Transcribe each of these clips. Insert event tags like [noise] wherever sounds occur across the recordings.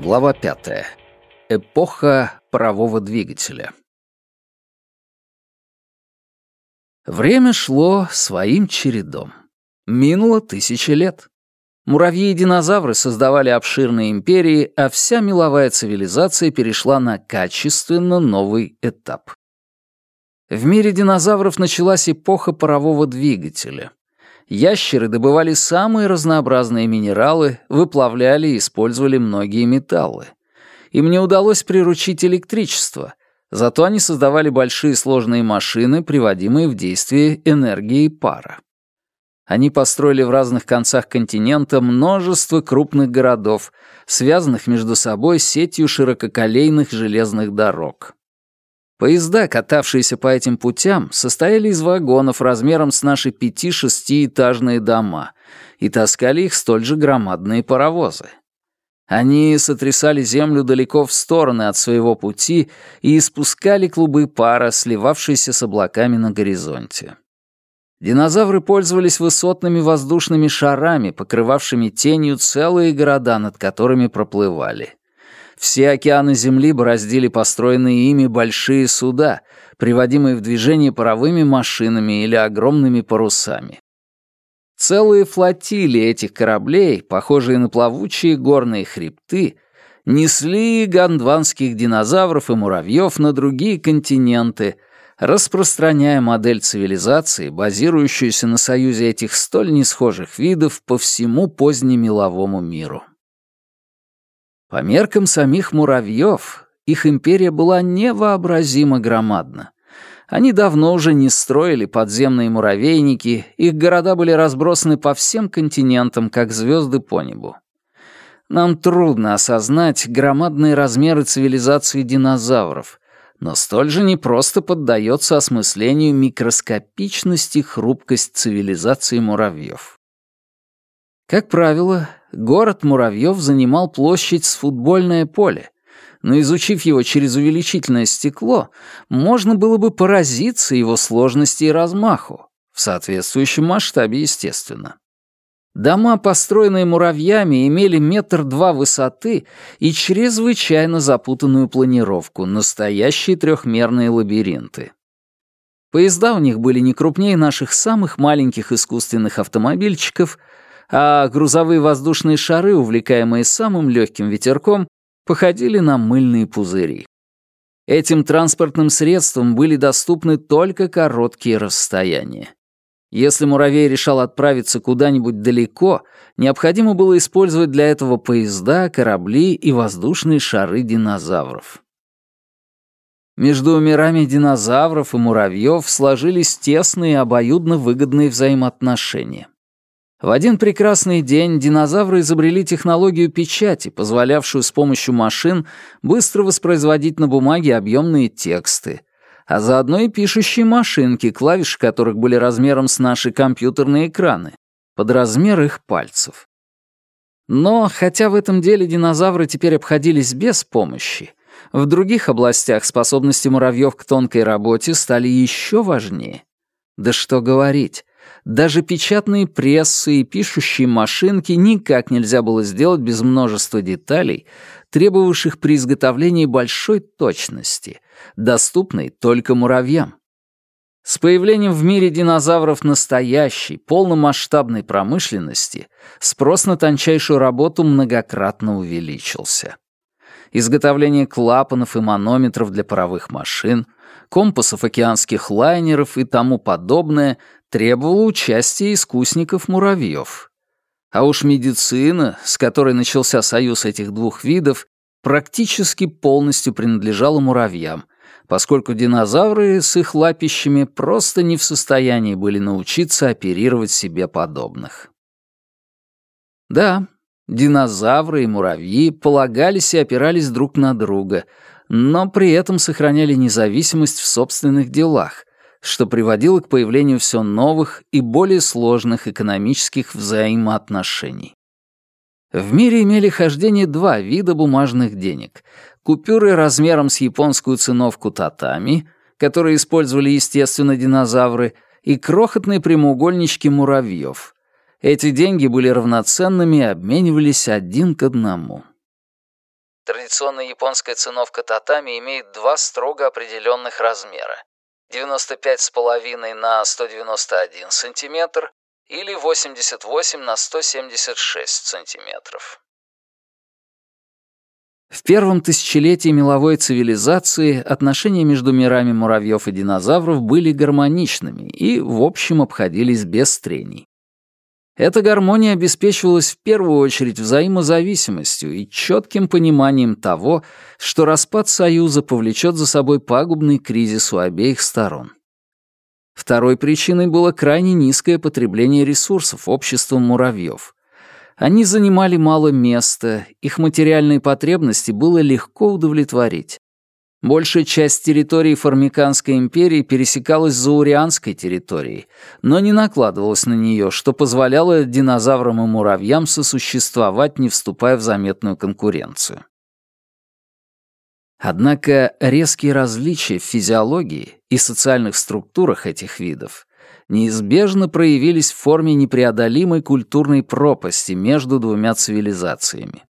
Глава пятая. Эпоха парового двигателя. Время шло своим чередом. Минуло тысячи лет. Муравьи и динозавры создавали обширные империи, а вся меловая цивилизация перешла на качественно новый этап. В мире динозавров началась эпоха парового двигателя. Ящеры добывали самые разнообразные минералы, выплавляли и использовали многие металлы. Им не удалось приручить электричество, зато они создавали большие сложные машины, приводимые в действие энергией пара. Они построили в разных концах континента множество крупных городов, связанных между собой сетью ширококолейных железных дорог. Поезда, катавшиеся по этим путям, состояли из вагонов размером с наши пяти-шестиэтажные дома и таскали их столь же громадные паровозы. Они сотрясали землю далеко в стороны от своего пути и испускали клубы пара, сливавшиеся с облаками на горизонте. Динозавры пользовались высотными воздушными шарами, покрывавшими тенью целые города, над которыми проплывали. Все океаны Земли бороздили построенные ими большие суда, приводимые в движение паровыми машинами или огромными парусами. Целые флотилии этих кораблей, похожие на плавучие горные хребты, несли гондванских динозавров и муравьев на другие континенты, распространяя модель цивилизации, базирующуюся на союзе этих столь несхожих видов по всему позднемеловому миру. По меркам самих муравьев, их империя была невообразимо громадна. Они давно уже не строили подземные муравейники, их города были разбросаны по всем континентам, как звезды по небу. Нам трудно осознать громадные размеры цивилизации динозавров, но столь же непросто поддается осмыслению микроскопичность и хрупкость цивилизации муравьев. Как правило, город муравьев занимал площадь с футбольное поле, но изучив его через увеличительное стекло, можно было бы поразиться его сложности и размаху, в соответствующем масштабе, естественно. Дома, построенные муравьями, имели метр два высоты и чрезвычайно запутанную планировку, настоящие трехмерные лабиринты. Поезда у них были не крупнее наших самых маленьких искусственных автомобильчиков — а грузовые воздушные шары, увлекаемые самым легким ветерком, походили на мыльные пузыри. Этим транспортным средством были доступны только короткие расстояния. Если муравей решал отправиться куда-нибудь далеко, необходимо было использовать для этого поезда, корабли и воздушные шары динозавров. Между мирами динозавров и муравьев сложились тесные обоюдно выгодные взаимоотношения. В один прекрасный день динозавры изобрели технологию печати, позволявшую с помощью машин быстро воспроизводить на бумаге объемные тексты, а заодно и пишущие машинки, клавиши которых были размером с наши компьютерные экраны, под размер их пальцев. Но, хотя в этом деле динозавры теперь обходились без помощи, в других областях способности муравьев к тонкой работе стали еще важнее. Да что говорить, даже печатные прессы и пишущие машинки никак нельзя было сделать без множества деталей, требовавших при изготовлении большой точности, доступной только муравьям. С появлением в мире динозавров настоящей, полномасштабной промышленности спрос на тончайшую работу многократно увеличился. Изготовление клапанов и манометров для паровых машин, компасов океанских лайнеров и тому подобное требовала участия искусников-муравьев. А уж медицина, с которой начался союз этих двух видов, практически полностью принадлежала муравьям, поскольку динозавры с их лапищами просто не в состоянии были научиться оперировать себе подобных. Да, динозавры и муравьи полагались и опирались друг на друга, но при этом сохраняли независимость в собственных делах, что приводило к появлению все новых и более сложных экономических взаимоотношений. В мире имели хождение два вида бумажных денег. Купюры размером с японскую циновку татами, которые использовали, естественно, динозавры, и крохотные прямоугольнички муравьев. Эти деньги были равноценными и обменивались один к одному. Традиционная японская циновка татами имеет два строго определенных размера. 95,5 на 191 см или 88 на 176 сантиметров. В первом тысячелетии меловой цивилизации отношения между мирами муравьев и динозавров были гармоничными и, в общем, обходились без трений. Эта гармония обеспечивалась в первую очередь взаимозависимостью и четким пониманием того, что распад Союза повлечет за собой пагубный кризис у обеих сторон. Второй причиной было крайне низкое потребление ресурсов обществом муравьев. Они занимали мало места, их материальные потребности было легко удовлетворить. Большая часть территории Формиканской империи пересекалась с Заурианской территорией, но не накладывалась на нее, что позволяло динозаврам и муравьям сосуществовать, не вступая в заметную конкуренцию. Однако резкие различия в физиологии и социальных структурах этих видов неизбежно проявились в форме непреодолимой культурной пропасти между двумя цивилизациями.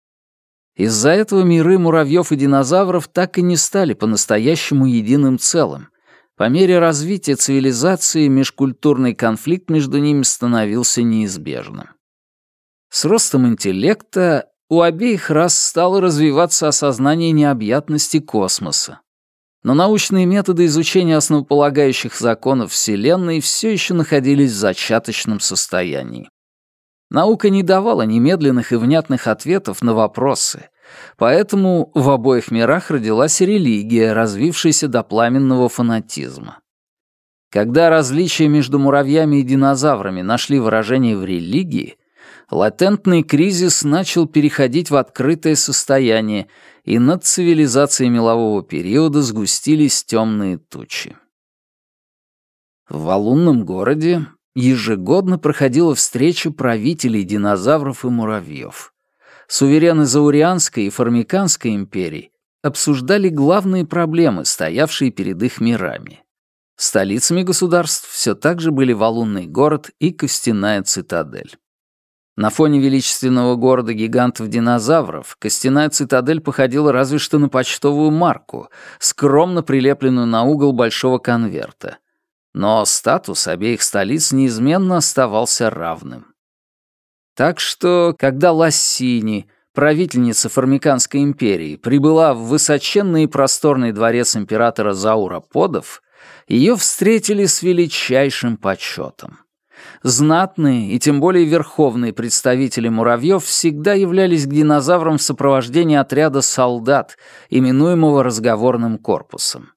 Из-за этого миры муравьев и динозавров так и не стали по-настоящему единым целым. По мере развития цивилизации межкультурный конфликт между ними становился неизбежным. С ростом интеллекта у обеих рас стало развиваться осознание необъятности космоса. Но научные методы изучения основополагающих законов Вселенной все еще находились в зачаточном состоянии. Наука не давала немедленных и внятных ответов на вопросы, поэтому в обоих мирах родилась религия, развившаяся до пламенного фанатизма. Когда различия между муравьями и динозаврами нашли выражение в религии, латентный кризис начал переходить в открытое состояние, и над цивилизацией мелового периода сгустились темные тучи. В валунном городе ежегодно проходила встреча правителей динозавров и муравьев. Суверены Заурианской и Формиканской империй обсуждали главные проблемы, стоявшие перед их мирами. Столицами государств все так же были валунный город и костяная цитадель. На фоне величественного города гигантов-динозавров костяная цитадель походила разве что на почтовую марку, скромно прилепленную на угол большого конверта. Но статус обеих столиц неизменно оставался равным. Так что, когда Лассини, правительница Формиканской империи, прибыла в высоченный и просторный дворец императора Заура Подов, ее встретили с величайшим почетом. Знатные и тем более верховные представители муравьев всегда являлись к динозаврам в сопровождении отряда солдат, именуемого разговорным корпусом.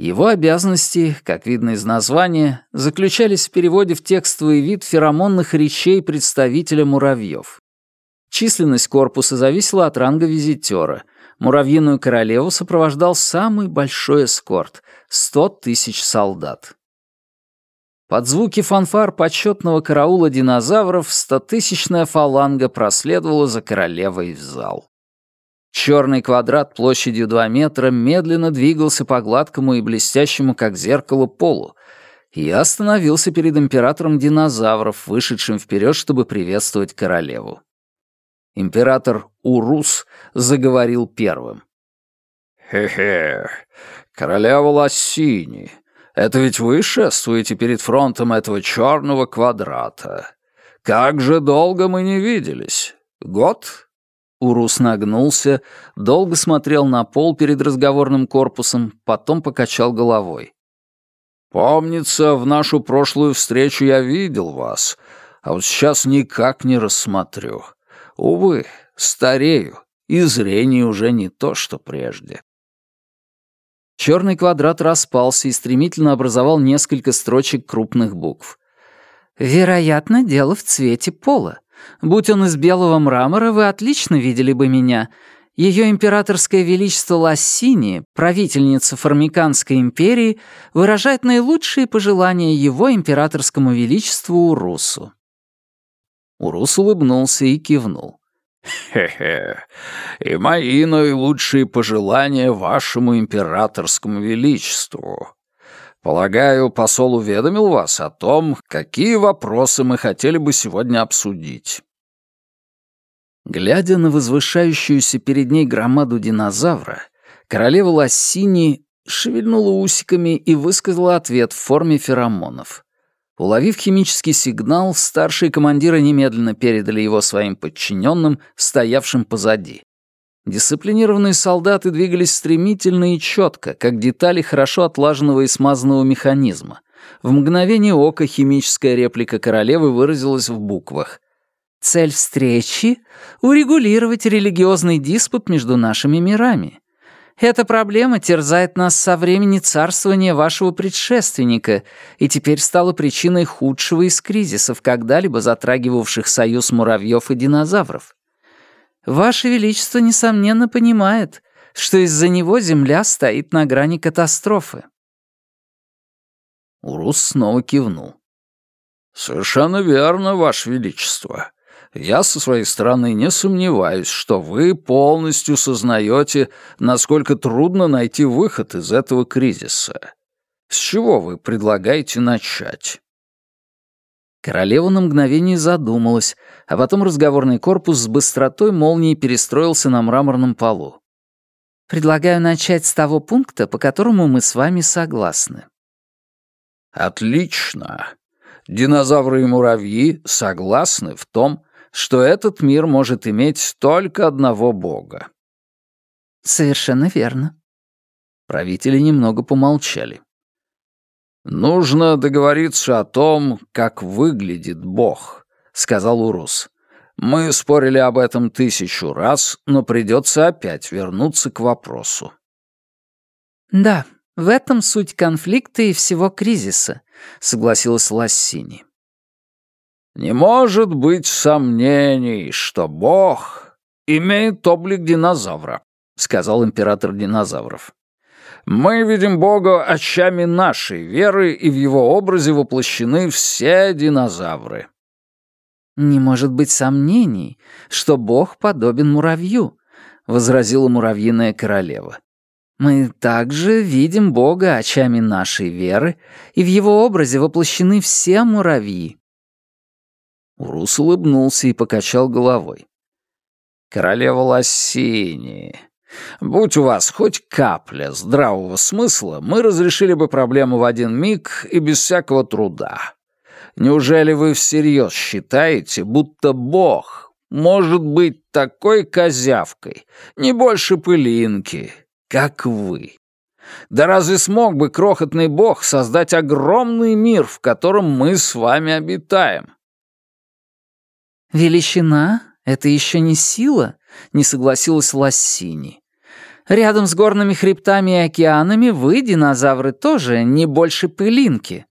Его обязанности, как видно из названия, заключались в переводе в текстовый вид феромонных речей представителя муравьев. Численность корпуса зависела от ранга визитера. Муравьиную королеву сопровождал самый большой эскорт — 100 тысяч солдат. Под звуки фанфар почетного караула динозавров стотысячная фаланга проследовала за королевой в зал. Черный квадрат площадью 2 метра медленно двигался по гладкому и блестящему, как зеркало, полу, и остановился перед императором динозавров, вышедшим вперед, чтобы приветствовать королеву. Император Урус заговорил первым. «Хе-хе, королева Лассини, это ведь вы шествуете перед фронтом этого черного квадрата. Как же долго мы не виделись? Год?» Урус нагнулся, долго смотрел на пол перед разговорным корпусом, потом покачал головой. «Помнится, в нашу прошлую встречу я видел вас, а вот сейчас никак не рассмотрю. Увы, старею, и зрение уже не то, что прежде». Черный квадрат распался и стремительно образовал несколько строчек крупных букв. «Вероятно, дело в цвете пола. Будь он из белого мрамора, вы отлично видели бы меня. Ее императорское величество Лассини, правительница Формиканской империи, выражает наилучшие пожелания его императорскому величеству Урусу». Урус улыбнулся и кивнул. «Хе-хе, и мои наилучшие пожелания вашему императорскому величеству. Полагаю, посол уведомил вас о том, какие вопросы мы хотели бы сегодня обсудить». Глядя на возвышающуюся перед ней громаду динозавра, королева Лассини шевельнула усиками и высказала ответ в форме феромонов. Уловив химический сигнал, старшие командиры немедленно передали его своим подчиненным, стоявшим позади. Дисциплинированные солдаты двигались стремительно и четко, как детали хорошо отлаженного и смазанного механизма. В мгновение ока химическая реплика королевы выразилась в буквах. «Цель встречи — урегулировать религиозный диспут между нашими мирами. Эта проблема терзает нас со времени царствования вашего предшественника и теперь стала причиной худшего из кризисов, когда-либо затрагивавших союз муравьев и динозавров. Ваше Величество, несомненно, понимает, что из-за него Земля стоит на грани катастрофы». Урус снова кивнул. «Совершенно верно, Ваше Величество я со своей стороны не сомневаюсь, что вы полностью сознаете, насколько трудно найти выход из этого кризиса. С чего вы предлагаете начать?» Королева на мгновение задумалась, а потом разговорный корпус с быстротой молнии перестроился на мраморном полу. «Предлагаю начать с того пункта, по которому мы с вами согласны». «Отлично. Динозавры и муравьи согласны в том, что этот мир может иметь только одного бога. Совершенно верно. Правители немного помолчали. «Нужно договориться о том, как выглядит Бог», — сказал Урус. «Мы спорили об этом тысячу раз, но придется опять вернуться к вопросу». «Да, в этом суть конфликта и всего кризиса», — согласилась Лассини. Не может быть сомнений, что Бог имеет облик динозавра, сказал император динозавров. Мы видим Бога очами нашей веры, и в его образе воплощены все динозавры. «Не может быть сомнений, что Бог подобен муравью», — возразила муравьиная королева. «Мы также видим Бога очами нашей веры, и в его образе воплощены все муравьи. Урус улыбнулся и покачал головой. «Королева Лассини, будь у вас хоть капля здравого смысла, мы разрешили бы проблему в один миг и без всякого труда. Неужели вы всерьез считаете, будто Бог может быть такой козявкой, не больше пылинки, как вы?» Да разве смог бы крохотный бог создать огромный мир, в котором мы с вами обитаем? «Величина — это еще не сила», — не согласилась Лассини. «Рядом с горными хребтами и океанами вы, динозавры, тоже не больше пылинки».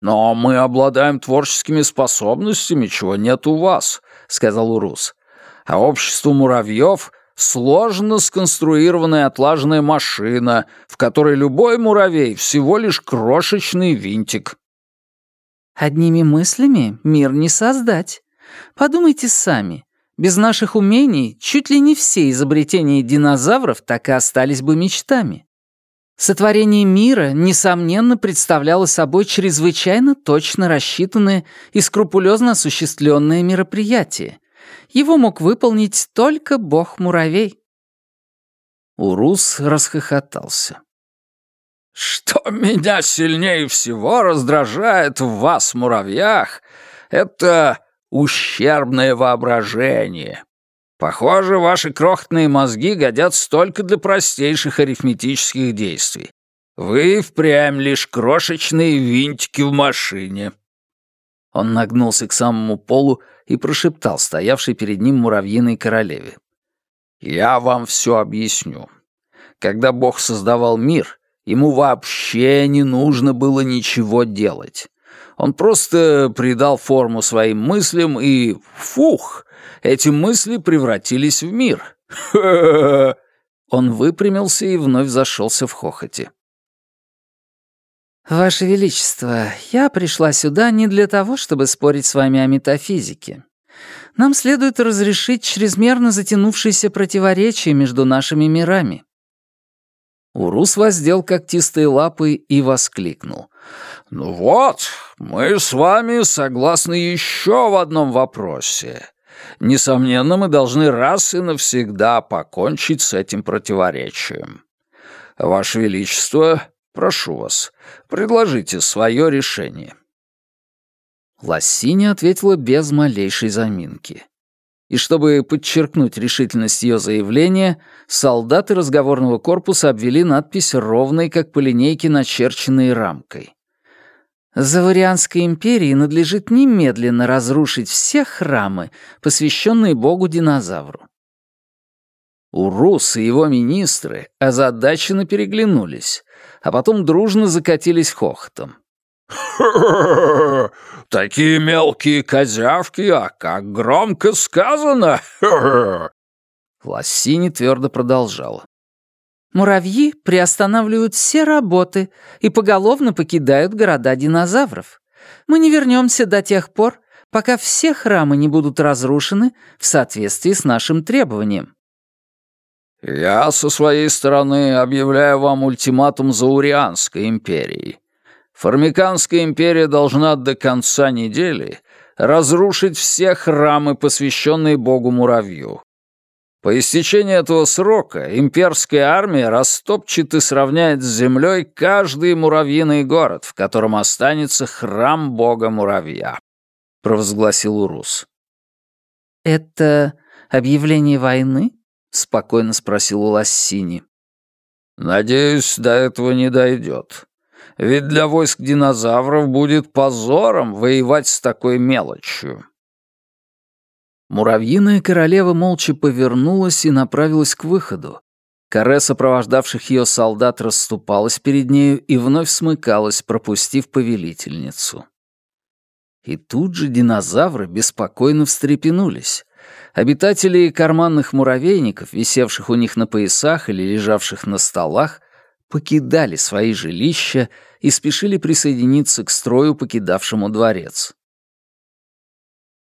«Но мы обладаем творческими способностями, чего нет у вас», — сказал Урус. «А общество муравьев — сложно сконструированная отлаженная машина, в которой любой муравей всего лишь крошечный винтик». «Одними мыслями мир не создать», Подумайте сами. Без наших умений чуть ли не все изобретения динозавров так и остались бы мечтами. Сотворение мира, несомненно, представляло собой чрезвычайно точно рассчитанное и скрупулезно осуществленное мероприятие. Его мог выполнить только бог-муравей. Урус расхохотался. «Что меня сильнее всего раздражает в вас, муравьях, это ущербное воображение. Похоже, ваши крохотные мозги годятся только для простейших арифметических действий. Вы впрямь лишь крошечные винтики в машине». Он нагнулся к самому полу и прошептал стоявшей перед ним муравьиной королеве. «Я вам все объясню. Когда Бог создавал мир, ему вообще не нужно было ничего делать. Он просто придал форму своим мыслям и... Фух! Эти мысли превратились в мир. [laughs] Он выпрямился и вновь зашелся в хохоте. «Ваше Величество, я пришла сюда не для того, чтобы спорить с вами о метафизике. Нам следует разрешить чрезмерно затянувшиеся противоречия между нашими мирами». Урус воздел когтистые лапы и воскликнул. «Ну вот, мы с вами согласны еще в одном вопросе. Несомненно, мы должны раз и навсегда покончить с этим противоречием. Ваше Величество, прошу вас, предложите свое решение». Лассини ответила без малейшей заминки. И чтобы подчеркнуть решительность ее заявления, солдаты разговорного корпуса обвели надпись ровной, как по линейке, начерченной рамкой. Заварианской империи надлежит немедленно разрушить все храмы, посвященные богу-динозавру. Урус и его министры озадаченно переглянулись, а потом дружно закатились хохотом. [laughs] Такие мелкие козявки, а как громко сказано! [laughs] Лассини твердо продолжала. Муравьи приостанавливают все работы и поголовно покидают города динозавров. Мы не вернемся до тех пор, пока все храмы не будут разрушены в соответствии с нашим требованием. «Я со своей стороны объявляю вам ультиматум Заурианской империи. Формиканская империя должна до конца недели разрушить все храмы, посвященные богу-муравью. По истечении этого срока имперская армия растопчет и сравняет с землей каждый муравьиный город, в котором останется храм бога-муравья», — провозгласил Урус. «Это объявление войны?» — спокойно спросил у Лассини. «Надеюсь, до этого не дойдет. Ведь для войск динозавров будет позором воевать с такой мелочью». Муравьиная королева молча повернулась и направилась к выходу. Каре сопровождавших ее солдат расступалась перед нею и вновь смыкалась, пропустив повелительницу. И тут же динозавры беспокойно встрепенулись. Обитатели карманных муравейников, висевших у них на поясах или лежавших на столах, покидали свои жилища и спешили присоединиться к строю, покидавшему дворец.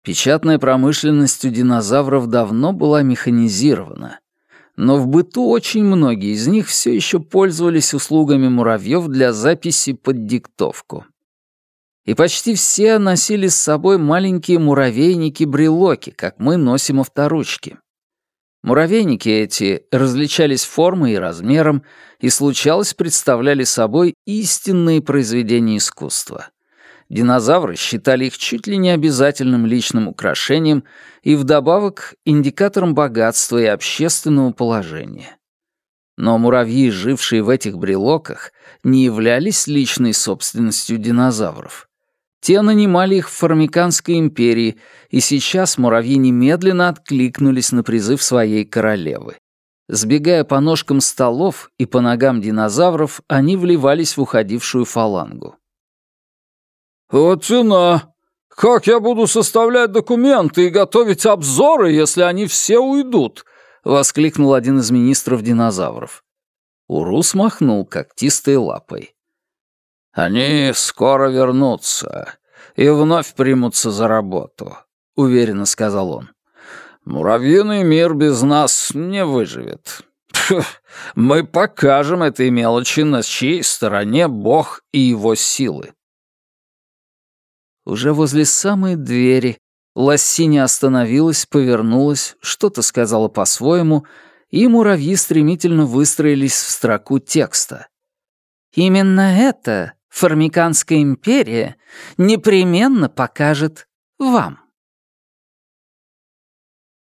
Печатная промышленность у динозавров давно была механизирована, но в быту очень многие из них все еще пользовались услугами муравьев для записи под диктовку. И почти все носили с собой маленькие муравейники-брелоки, как мы носим авторучки. Муравейники эти различались формой и размером и, случалось, представляли собой истинные произведения искусства. Динозавры считали их чуть ли не обязательным личным украшением и вдобавок индикатором богатства и общественного положения. Но муравьи, жившие в этих брелоках, не являлись личной собственностью динозавров. Те нанимали их в Формиканской империи, и сейчас муравьи немедленно откликнулись на призыв своей королевы. Сбегая по ножкам столов и по ногам динозавров, они вливались в уходившую фалангу. «Вот цена! Как я буду составлять документы и готовить обзоры, если они все уйдут?» — воскликнул один из министров динозавров. Урус махнул когтистой лапой. «Они скоро вернутся и вновь примутся за работу», — уверенно сказал он. «Муравьиный мир без нас не выживет. Мы покажем этой мелочи, на чьей стороне Бог и его силы». Уже возле самой двери Лассини остановилась, повернулась, что-то сказала по-своему, и муравьи стремительно выстроились в строку текста. «Именно это Формиканская империя непременно покажет вам.